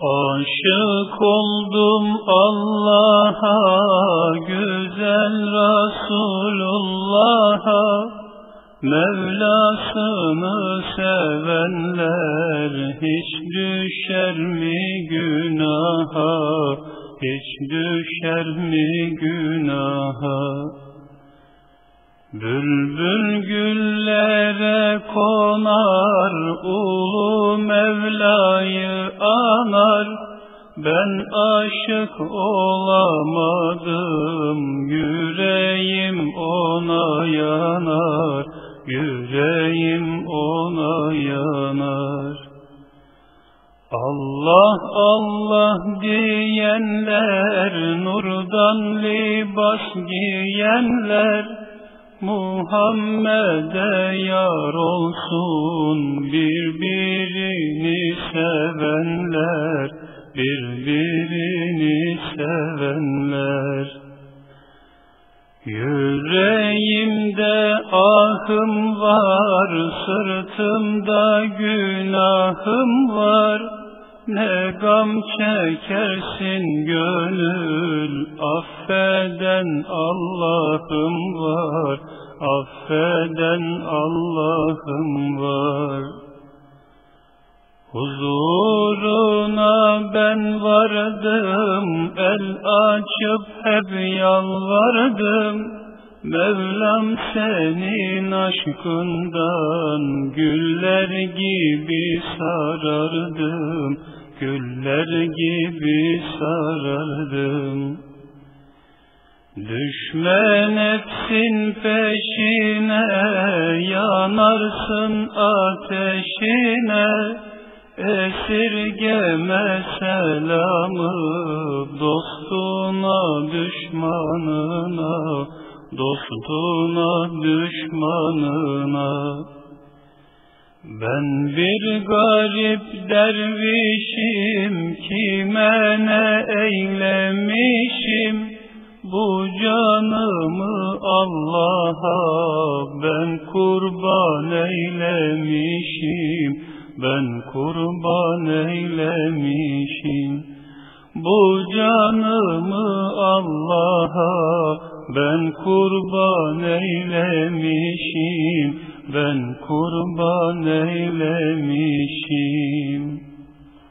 Aşık oldum Allah'a, güzel Resulullah'a, Mevlasını sevenler hiç düşer mi günaha, hiç düşer mi günaha? Bülbül güllere konar, ulu Mevla'yı anar, ben aşık olamadım, yüreğim ona yanar, yüreğim ona yanar. Allah Allah diyenler, nurdan libas giyenler, Muhammed'e yar olsun birbirini sevenler, birbirini sevenler. Yüreğimde ahım var, sırtımda günahım var. Ne gam çekersin gönül, affeden Allah'ım var, affeden Allah'ım var. Huzuruna ben vardım, el açıp hep yalvardım. Mevlam senin aşkından güller gibi sarardım, güller gibi sarardım. Düşme nefsin peşine, yanarsın ateşine, Esirgeme selamı dostuna düşmanına, dostuna düşmanına. Ben bir garip dervişim, kime ne eylemişim, bu canımı Allah'a ben kurban eylemişim, ben kurban eylemişim. Bu canımı Allah'a ben kurban eylemişim, ben kurban eylemişim.